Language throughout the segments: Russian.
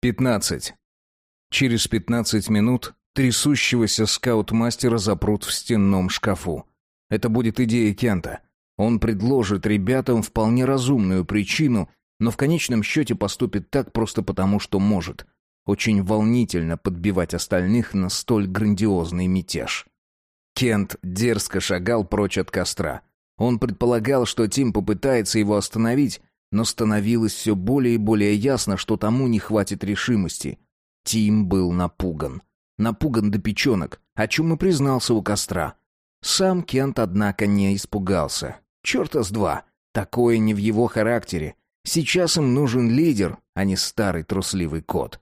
15. Через 15 минут трясущегося скаут-мастера запрут в стенном шкафу. Это будет идея Кента. Он предложит ребятам вполне разумную причину, но в конечном счете поступит так просто потому, что может. Очень волнительно подбивать остальных на столь грандиозный мятеж. Кент дерзко шагал прочь от костра. Он предполагал, что Тим попытается его остановить, но становилось все более и более ясно, что тому не хватит решимости. Тим был напуган. Напуган до печенок, о чем и признался у костра. Сам Кент, однако, не испугался. Черта с два. Такое не в его характере. Сейчас им нужен лидер, а не старый трусливый кот.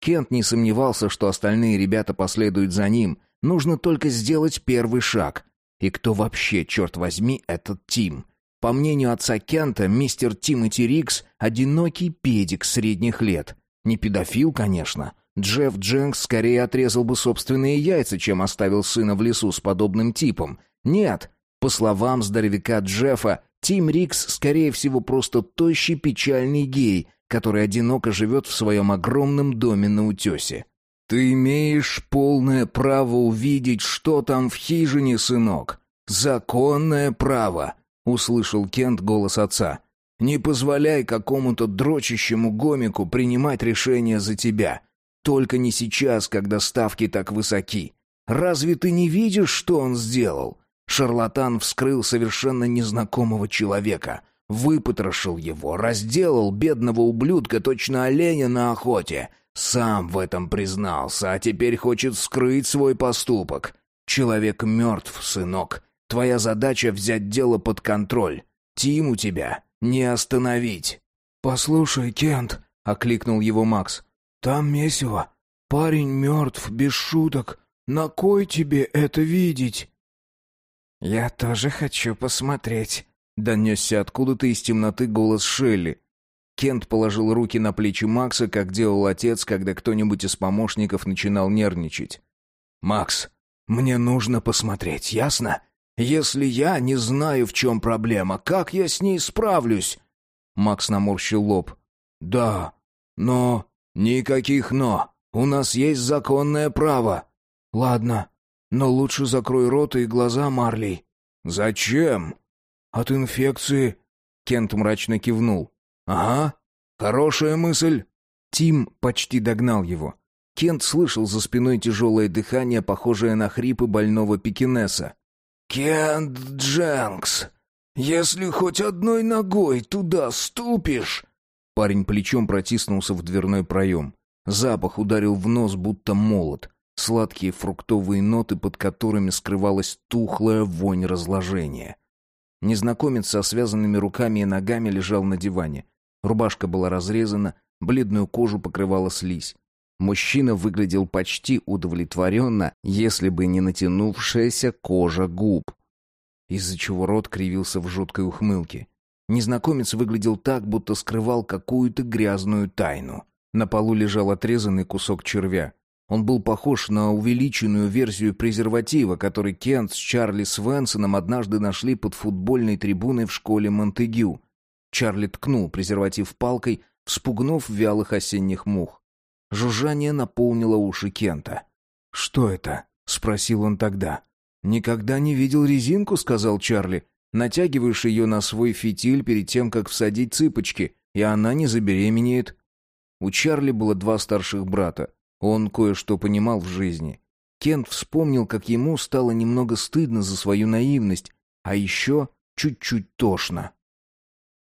Кент не сомневался, что остальные ребята последуют за ним. Нужно только сделать первый шаг. И кто вообще, черт возьми, этот Тим? По мнению отца Кента, мистер Тимоти Рикс – одинокий педик средних лет. Не педофил, конечно. Джефф Дженкс скорее отрезал бы собственные яйца, чем оставил сына в лесу с подобным типом. Нет, по словам здоровяка Джеффа, Тим Рикс, скорее всего, просто тощий печальный гей, который одиноко живет в своем огромном доме на утесе. «Ты имеешь полное право увидеть, что там в хижине, сынок. Законное право услышал Кент голос отца. Не позволяй какому-то дрочащему гомику принимать решения за тебя. Только не сейчас, когда ставки так высоки. Разве ты не видишь, что он сделал? Шарлатан вскрыл совершенно незнакомого человека, выпотрошил его, разделал бедного ублюдка точно оленя на охоте. Сам в этом признался, а теперь хочет скрыть свой поступок. Человек мертв, сынок. Твоя задача взять дело под контроль. Тим у тебя не остановить. Послушай, Кент, окликнул его Макс. Там месиво. Парень мертв, без шуток. На кой тебе это видеть? Я тоже хочу посмотреть. Донесся откуда-то из темноты голос Шелли. Кент положил руки на плечи Макса, как делал отец, когда кто-нибудь из помощников начинал нервничать. «Макс, мне нужно посмотреть, ясно? Если я не знаю, в чем проблема, как я с ней справлюсь?» Макс наморщил лоб. «Да, но...» «Никаких «но». У нас есть законное право». «Ладно, но лучше закрой рот и глаза, Марли». «Зачем?» «От инфекции...» Кент мрачно кивнул. «Ага, хорошая мысль». Тим почти догнал его. Кент слышал за спиной тяжелое дыхание, похожее на хрипы больного пекинеса. «Кент Дженкс, если хоть одной ногой туда ступишь...» Парень плечом протиснулся в дверной проем. Запах ударил в нос, будто молот. Сладкие фруктовые ноты, под которыми скрывалась тухлая вонь разложения. Незнакомец со связанными руками и ногами лежал на диване. Рубашка была разрезана, бледную кожу покрывала слизь. Мужчина выглядел почти удовлетворенно, если бы не натянувшаяся кожа губ, из-за чего рот кривился в жуткой ухмылке. Незнакомец выглядел так, будто скрывал какую-то грязную тайну. На полу лежал отрезанный кусок червя. Он был похож на увеличенную версию презерватива, который Кент с Чарли Свенсоном однажды нашли под футбольной трибуной в школе Монтегю. Чарли ткнул презерватив палкой, вспугнув вялых осенних мух. Жужжание наполнило уши Кента. «Что это?» — спросил он тогда. «Никогда не видел резинку», — сказал Чарли. «Натягиваешь ее на свой фитиль перед тем, как всадить цыпочки, и она не забеременеет». У Чарли было два старших брата. Он кое-что понимал в жизни. Кент вспомнил, как ему стало немного стыдно за свою наивность, а еще чуть-чуть тошно.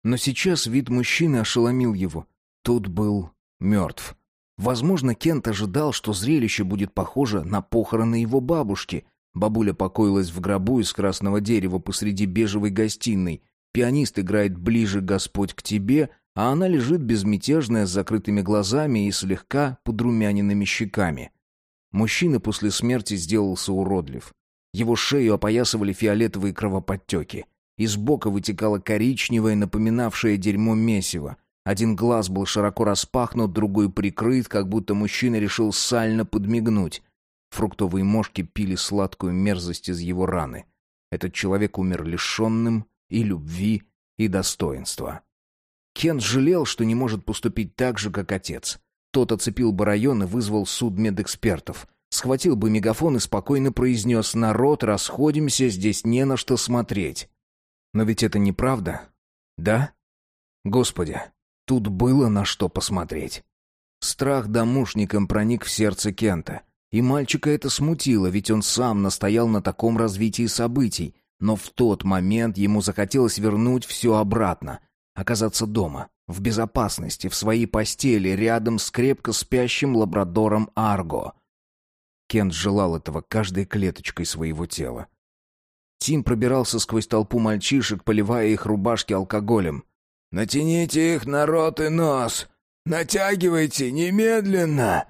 Но сейчас вид мужчины ошеломил его. Тот был мертв. Возможно, Кент ожидал, что зрелище будет похоже на похороны его бабушки. Бабуля покоилась в гробу из красного дерева посреди бежевой гостиной. Пианист играет «Ближе, Господь, к тебе», а она лежит безмятежная с закрытыми глазами и слегка подрумяненными щеками. Мужчина после смерти сделался уродлив. Его шею опоясывали фиолетовые кровоподтеки. Из бока вытекало коричневое, напоминавшее дерьмо месиво. Один глаз был широко распахнут, другой прикрыт, как будто мужчина решил сально подмигнуть. Фруктовые мошки пили сладкую мерзость из его раны. Этот человек умер лишенным и любви, и достоинства. Кен жалел, что не может поступить так же, как отец. Тот оцепил бы район и вызвал судмедэкспертов. Схватил бы мегафон и спокойно произнес «Народ, расходимся, здесь не на что смотреть». Но ведь это неправда, да? Господи, тут было на что посмотреть. Страх домушником проник в сердце Кента. И мальчика это смутило, ведь он сам настоял на таком развитии событий. Но в тот момент ему захотелось вернуть все обратно. Оказаться дома, в безопасности, в своей постели, рядом с крепко спящим лабрадором Арго. Кент желал этого каждой клеточкой своего тела. Тим пробирался сквозь толпу мальчишек, поливая их рубашки алкоголем. «Натяните их на рот и нос! Натягивайте немедленно!»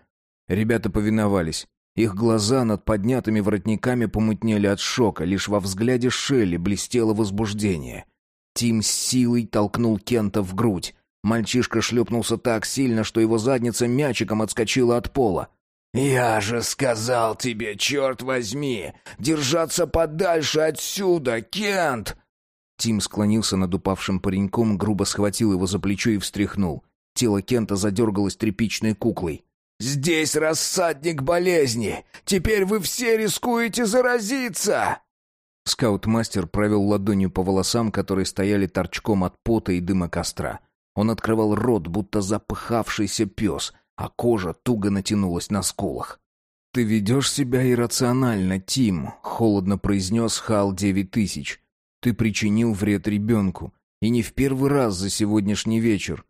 Ребята повиновались. Их глаза над поднятыми воротниками помутнели от шока, лишь во взгляде Шелли блестело возбуждение. Тим с силой толкнул Кента в грудь. Мальчишка шлепнулся так сильно, что его задница мячиком отскочила от пола. «Я же сказал тебе, черт возьми, держаться подальше отсюда, Кент!» Тим склонился над упавшим пареньком, грубо схватил его за плечо и встряхнул. Тело Кента задергалось тряпичной куклой. «Здесь рассадник болезни! Теперь вы все рискуете заразиться!» Скаут-мастер провел ладонью по волосам, которые стояли торчком от пота и дыма костра. Он открывал рот, будто запыхавшийся пес, а кожа туго натянулась на скулах. «Ты ведешь себя иррационально, Тим», — холодно произнес Хал девять тысяч. «Ты причинил вред ребенку, и не в первый раз за сегодняшний вечер».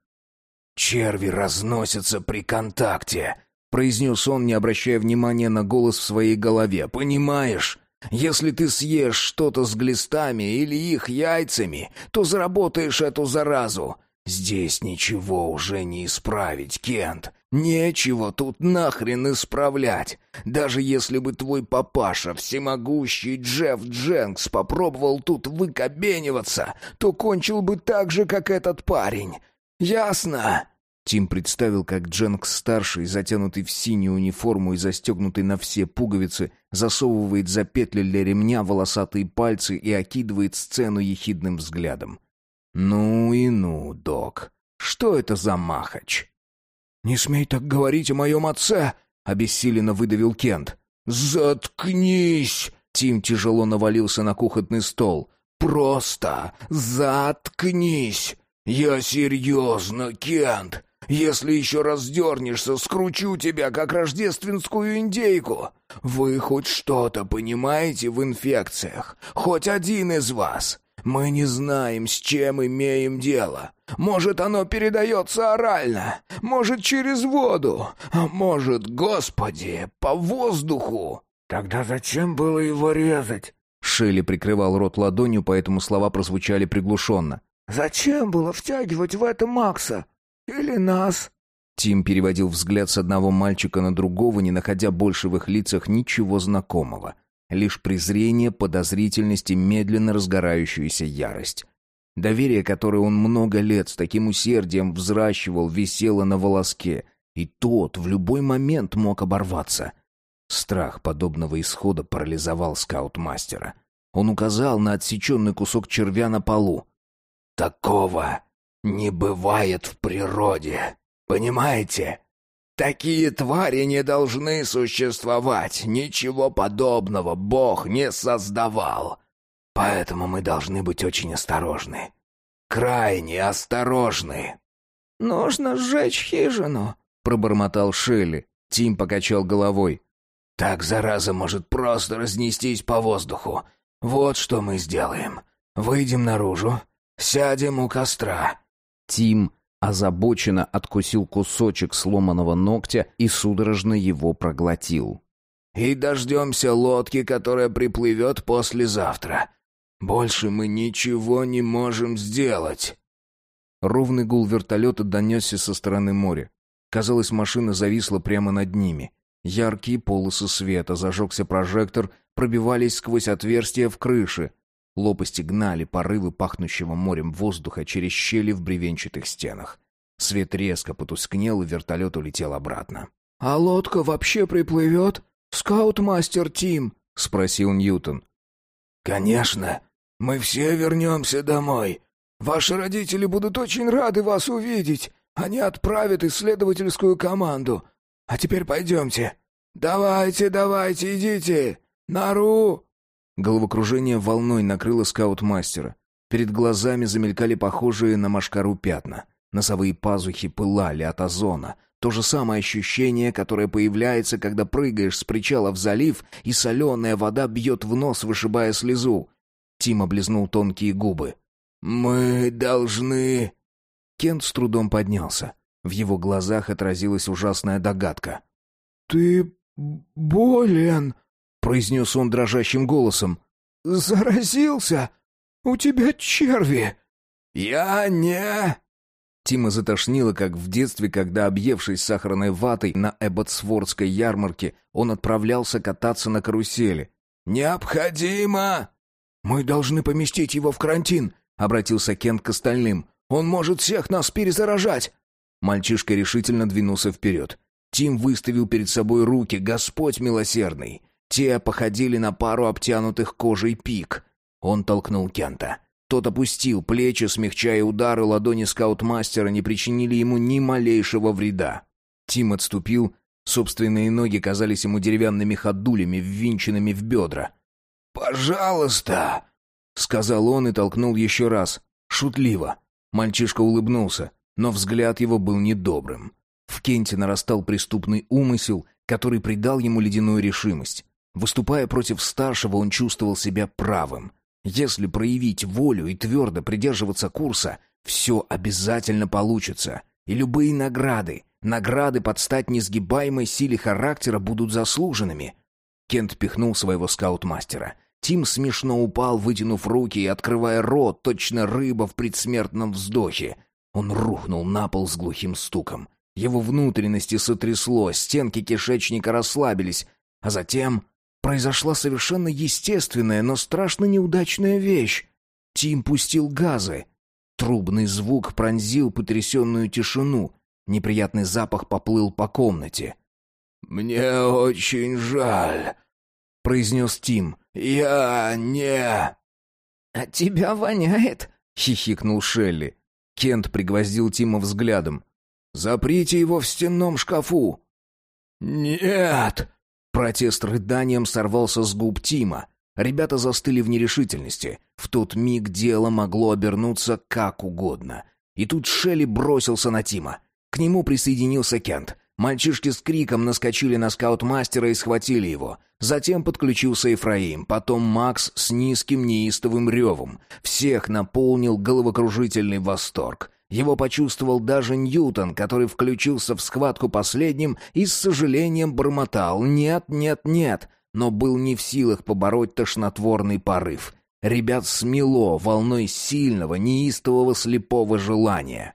«Черви разносятся при контакте», — произнес он, не обращая внимания на голос в своей голове. «Понимаешь? Если ты съешь что-то с глистами или их яйцами, то заработаешь эту заразу. Здесь ничего уже не исправить, Кент. Нечего тут нахрен исправлять. Даже если бы твой папаша, всемогущий Джефф Дженкс, попробовал тут выкобениваться, то кончил бы так же, как этот парень. Ясно?» Тим представил, как Дженкс-старший, затянутый в синюю униформу и застегнутый на все пуговицы, засовывает за петли для ремня волосатые пальцы и окидывает сцену ехидным взглядом. «Ну и ну, док. Что это за махач?» «Не смей так говорить о моем отце!» — обессиленно выдавил Кент. «Заткнись!» — Тим тяжело навалился на кухонный стол. «Просто заткнись! Я серьезно, Кент! Если еще раз дернешься, скручу тебя, как рождественскую индейку. Вы хоть что-то понимаете в инфекциях? Хоть один из вас? Мы не знаем, с чем имеем дело. Может, оно передается орально, может, через воду, а может, Господи, по воздуху. Тогда зачем было его резать? Шелли прикрывал рот ладонью, поэтому слова прозвучали приглушенно. «Зачем было втягивать в это Макса? Или нас?» Тим переводил взгляд с одного мальчика на другого, не находя больше в их лицах ничего знакомого. Лишь презрение, подозрительность и медленно разгорающаяся ярость. Доверие, которое он много лет с таким усердием взращивал, висело на волоске, и тот в любой момент мог оборваться. Страх подобного исхода парализовал скаут-мастера. Он указал на отсеченный кусок червя на полу. «Такого не бывает в природе, понимаете? Такие твари не должны существовать, ничего подобного Бог не создавал». Поэтому мы должны быть очень осторожны. Крайне осторожны. Нужно сжечь хижину, пробормотал Шелли. Тим покачал головой. Так зараза может просто разнестись по воздуху. Вот что мы сделаем. Выйдем наружу, сядем у костра. Тим озабоченно откусил кусочек сломанного ногтя и судорожно его проглотил. И дождемся лодки, которая приплывет послезавтра. Больше мы ничего не можем сделать. Ровный гул вертолета донесся со стороны моря. Казалось, машина зависла прямо над ними. Яркие полосы света, зажегся прожектор, пробивались сквозь отверстия в крыше. Лопасти гнали порывы пахнущего морем воздуха через щели в бревенчатых стенах. Свет резко потускнел, и вертолет улетел обратно. «А лодка вообще приплывет? Скаут-мастер Тим?» — спросил Ньютон. «Конечно. Мы все вернемся домой. Ваши родители будут очень рады вас увидеть. Они отправят исследовательскую команду. А теперь пойдемте. Давайте, давайте, идите. Нару!» Головокружение волной накрыло скаут-мастера. Перед глазами замелькали похожие на машкару пятна. Носовые пазухи пылали от озона. То же самое ощущение, которое появляется, когда прыгаешь с причала в залив, и соленая вода бьет в нос, вышибая слезу. Тим облизнул тонкие губы. «Мы должны...» Кент с трудом поднялся. В его глазах отразилась ужасная догадка. «Ты болен», — произнес он дрожащим голосом. «Заразился? У тебя черви!» «Я не...» Тима затошнило, как в детстве, когда, объевшись сахарной ватой на Эбботсвордской ярмарке, он отправлялся кататься на карусели. «Необходимо!» «Мы должны поместить его в карантин», — обратился Кент к остальным. «Он может всех нас перезаражать!» Мальчишка решительно двинулся вперед. Тим выставил перед собой руки, Господь милосердный. Те походили на пару обтянутых кожей пик. Он толкнул Кента. Тот опустил плечи, смягчая удары, ладони скаутмастера не причинили ему ни малейшего вреда. Тим отступил, собственные ноги казались ему деревянными ходулями, ввинченными в бедра. «Пожалуйста!» — сказал он и толкнул еще раз. Шутливо. Мальчишка улыбнулся, но взгляд его был недобрым. В Кенте нарастал преступный умысел, который придал ему ледяную решимость. Выступая против старшего, он чувствовал себя правым. Если проявить волю и твердо придерживаться курса, все обязательно получится. И любые награды, награды под стать несгибаемой силе характера будут заслуженными. Кент пихнул своего скаут-мастера. Тим смешно упал, вытянув руки и открывая рот, точно рыба в предсмертном вздохе. Он рухнул на пол с глухим стуком. Его внутренности сотрясло, стенки кишечника расслабились, а затем произошла совершенно естественная, но страшно неудачная вещь. Тим пустил газы. Трубный звук пронзил потрясенную тишину. Неприятный запах поплыл по комнате. «Мне очень жаль», — произнес Тим. «Я не...» «От тебя воняет», — хихикнул Шелли. Кент пригвоздил Тима взглядом. «Заприте его в стенном шкафу!» «Нет!» Протест рыданием сорвался с губ Тима. Ребята застыли в нерешительности. В тот миг дело могло обернуться как угодно. И тут Шелли бросился на Тима. К нему присоединился Кент. Мальчишки с криком наскочили на скаут-мастера и схватили его. Затем подключился Ефраим, потом Макс с низким неистовым ревом. Всех наполнил головокружительный восторг. Его почувствовал даже Ньютон, который включился в схватку последним и с сожалением бормотал «нет, нет, нет», но был не в силах побороть тошнотворный порыв. Ребят смело волной сильного, неистового слепого желания.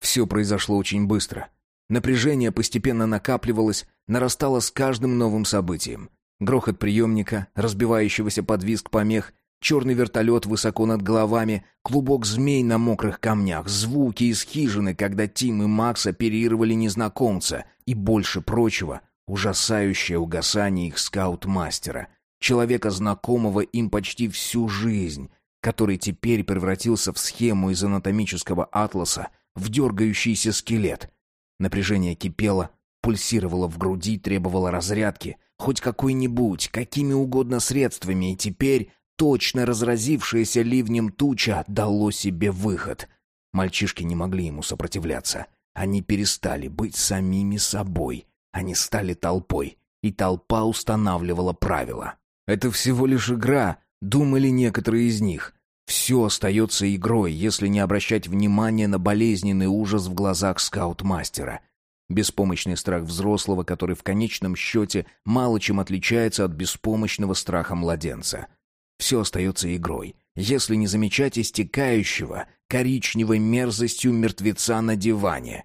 Все произошло очень быстро. Напряжение постепенно накапливалось, нарастало с каждым новым событием. Грохот приемника, разбивающегося под визг помех, Черный вертолет высоко над головами, клубок змей на мокрых камнях, звуки из хижины, когда Тим и Макс оперировали незнакомца, и больше прочего, ужасающее угасание их скаут-мастера, человека, знакомого им почти всю жизнь, который теперь превратился в схему из анатомического атласа, в дергающийся скелет. Напряжение кипело, пульсировало в груди, требовало разрядки, хоть какой-нибудь, какими угодно средствами, и теперь точно разразившаяся ливнем туча дало себе выход. Мальчишки не могли ему сопротивляться. Они перестали быть самими собой. Они стали толпой, и толпа устанавливала правила. Это всего лишь игра, думали некоторые из них. Все остается игрой, если не обращать внимания на болезненный ужас в глазах скаут-мастера. Беспомощный страх взрослого, который в конечном счете мало чем отличается от беспомощного страха младенца — все остается игрой, если не замечать истекающего коричневой мерзостью мертвеца на диване.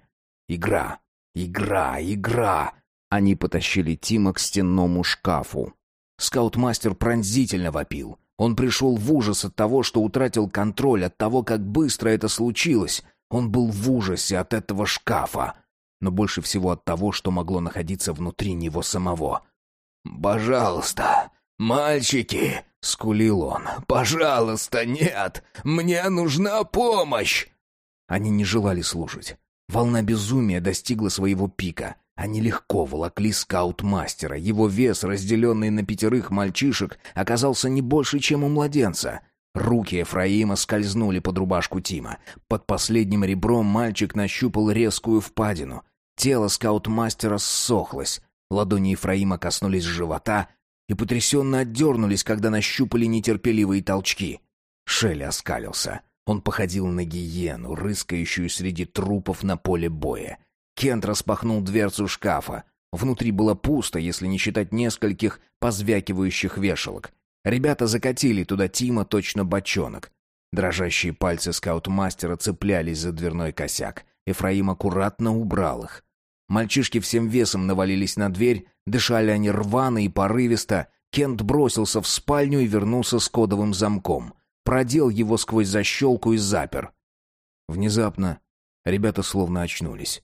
Игра, игра, игра. Они потащили Тима к стенному шкафу. Скаутмастер пронзительно вопил. Он пришел в ужас от того, что утратил контроль, от того, как быстро это случилось. Он был в ужасе от этого шкафа, но больше всего от того, что могло находиться внутри него самого. «Пожалуйста, мальчики!» — скулил он. «Пожалуйста, нет! Мне нужна помощь!» Они не желали слушать. Волна безумия достигла своего пика. Они легко волокли скаут-мастера. Его вес, разделенный на пятерых мальчишек, оказался не больше, чем у младенца. Руки Ефраима скользнули под рубашку Тима. Под последним ребром мальчик нащупал резкую впадину. Тело скаут-мастера ссохлось. Ладони Ефраима коснулись живота и потрясенно отдернулись, когда нащупали нетерпеливые толчки. Шелли оскалился. Он походил на гиену, рыскающую среди трупов на поле боя. Кент распахнул дверцу шкафа. Внутри было пусто, если не считать нескольких позвякивающих вешалок. Ребята закатили туда Тима точно бочонок. Дрожащие пальцы скаут-мастера цеплялись за дверной косяк. Эфраим аккуратно убрал их. Мальчишки всем весом навалились на дверь, дышали они рвано и порывисто. Кент бросился в спальню и вернулся с кодовым замком продел его сквозь защелку и запер. Внезапно ребята словно очнулись.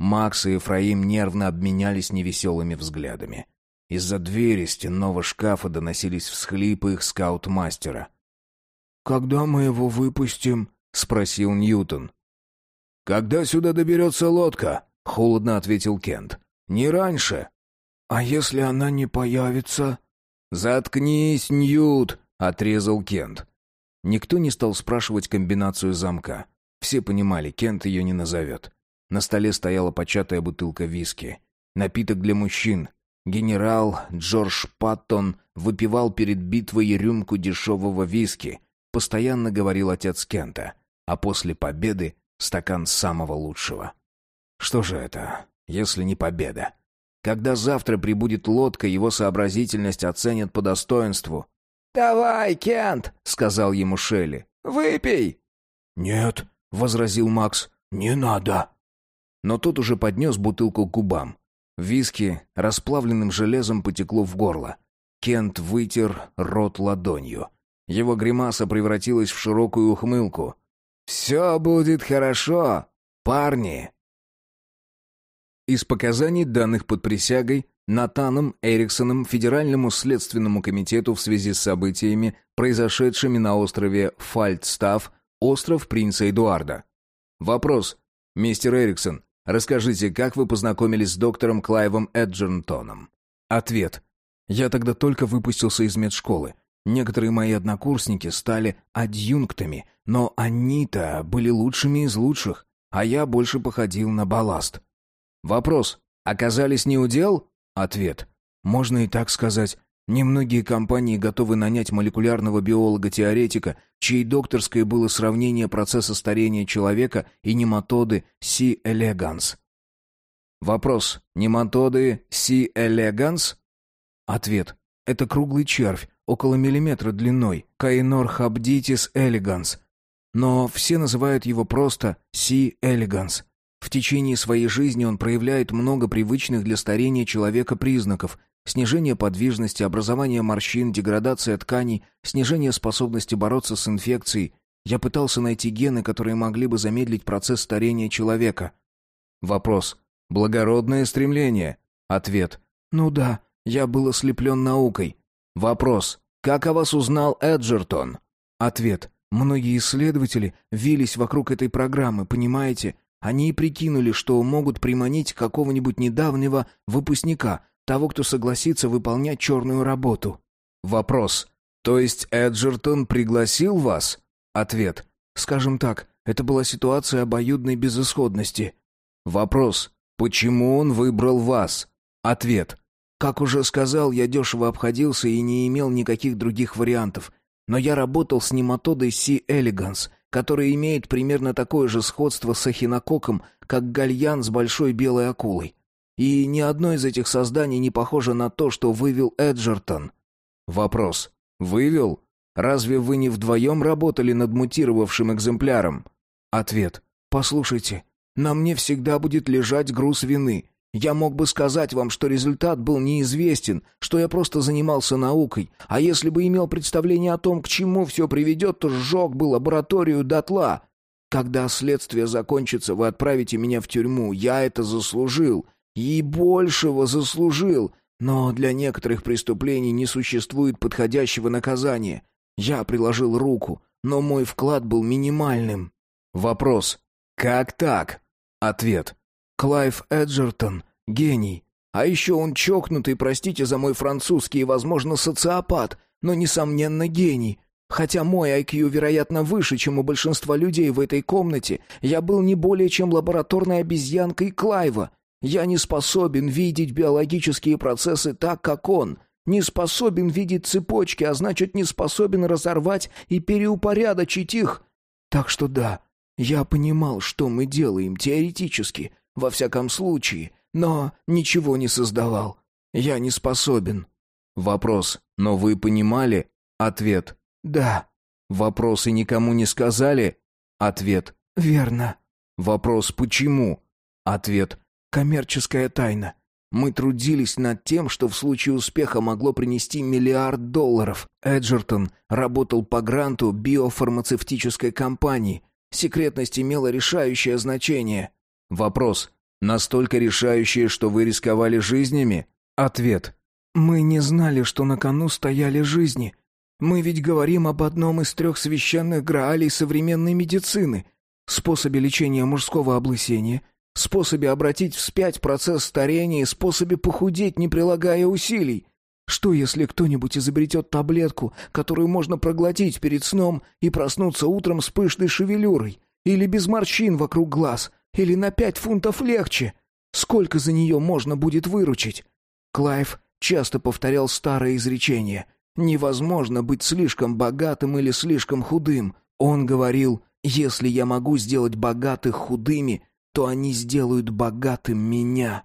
Макс и Ефраим нервно обменялись невеселыми взглядами. Из-за двери стенного шкафа доносились всхлипы их скаут-мастера. «Когда мы его выпустим?» — спросил Ньютон. «Когда сюда доберется лодка?» — холодно ответил Кент. «Не раньше». «А если она не появится?» «Заткнись, Ньют!» — отрезал Кент. Никто не стал спрашивать комбинацию замка. Все понимали, Кент ее не назовет. На столе стояла початая бутылка виски. Напиток для мужчин. Генерал Джордж Паттон выпивал перед битвой рюмку дешевого виски. Постоянно говорил отец Кента. А после победы стакан самого лучшего. Что же это, если не победа? Когда завтра прибудет лодка, его сообразительность оценят по достоинству. «Давай, Кент!» — сказал ему Шелли. «Выпей!» «Нет», — возразил Макс, — «не надо». Но тот уже поднес бутылку к губам. Виски расплавленным железом потекло в горло. Кент вытер рот ладонью. Его гримаса превратилась в широкую ухмылку. «Все будет хорошо, парни!» Из показаний, данных под присягой, Натаном Эриксоном Федеральному следственному комитету в связи с событиями, произошедшими на острове Фальдстаф, остров принца Эдуарда. Вопрос. Мистер Эриксон, расскажите, как вы познакомились с доктором Клайвом Эджернтоном? Ответ. Я тогда только выпустился из медшколы. Некоторые мои однокурсники стали адъюнктами, но они-то были лучшими из лучших, а я больше походил на балласт. Вопрос. Оказались неудел? Ответ. Можно и так сказать. Немногие компании готовы нанять молекулярного биолога-теоретика, чьей докторской было сравнение процесса старения человека и нематоды C. elegans. Вопрос. Нематоды C. elegans? Ответ. Это круглый червь, около миллиметра длиной, Каинор хабдитис elegans. Но все называют его просто C. elegans. В течение своей жизни он проявляет много привычных для старения человека признаков: снижение подвижности, образование морщин, деградация тканей, снижение способности бороться с инфекцией. Я пытался найти гены, которые могли бы замедлить процесс старения человека. Вопрос: благородное стремление? Ответ: ну да, я был ослеплен наукой. Вопрос: как о вас узнал Эджертон? Ответ: многие исследователи вились вокруг этой программы, понимаете? Они и прикинули, что могут приманить какого-нибудь недавнего выпускника, того, кто согласится выполнять черную работу. Вопрос. То есть Эджертон пригласил вас? Ответ. Скажем так, это была ситуация обоюдной безысходности. Вопрос. Почему он выбрал вас? Ответ. Как уже сказал, я дешево обходился и не имел никаких других вариантов. Но я работал с нематодой Си Элеганс, который имеет примерно такое же сходство с ахинококком, как гальян с большой белой акулой. И ни одно из этих созданий не похоже на то, что вывел Эджертон. Вопрос. Вывел? Разве вы не вдвоем работали над мутировавшим экземпляром? Ответ. Послушайте, на мне всегда будет лежать груз вины. Я мог бы сказать вам, что результат был неизвестен, что я просто занимался наукой, а если бы имел представление о том, к чему все приведет, то сжег бы лабораторию дотла. Когда следствие закончится, вы отправите меня в тюрьму. Я это заслужил. И большего заслужил. Но для некоторых преступлений не существует подходящего наказания. Я приложил руку, но мой вклад был минимальным. Вопрос. Как так? Ответ. Клайв Эджертон. Гений. А еще он чокнутый, простите за мой французский, и, возможно, социопат, но, несомненно, гений. Хотя мой IQ, вероятно, выше, чем у большинства людей в этой комнате, я был не более чем лабораторной обезьянкой Клайва. Я не способен видеть биологические процессы так, как он. Не способен видеть цепочки, а значит, не способен разорвать и переупорядочить их. Так что да, я понимал, что мы делаем теоретически, во всяком случае, но ничего не создавал. Я не способен. Вопрос. Но вы понимали? Ответ. Да. Вопросы никому не сказали? Ответ. Верно. Вопрос «почему?» Ответ. Коммерческая тайна. Мы трудились над тем, что в случае успеха могло принести миллиард долларов. Эджертон работал по гранту биофармацевтической компании. Секретность имела решающее значение. Вопрос. Настолько решающее, что вы рисковали жизнями? Ответ. Мы не знали, что на кону стояли жизни. Мы ведь говорим об одном из трех священных граалей современной медицины. Способе лечения мужского облысения – способе обратить вспять процесс старения и способе похудеть, не прилагая усилий. Что, если кто-нибудь изобретет таблетку, которую можно проглотить перед сном и проснуться утром с пышной шевелюрой? Или без морщин вокруг глаз? Или на пять фунтов легче? Сколько за нее можно будет выручить? Клайв часто повторял старое изречение. «Невозможно быть слишком богатым или слишком худым». Он говорил, «Если я могу сделать богатых худыми, то они сделают богатым меня.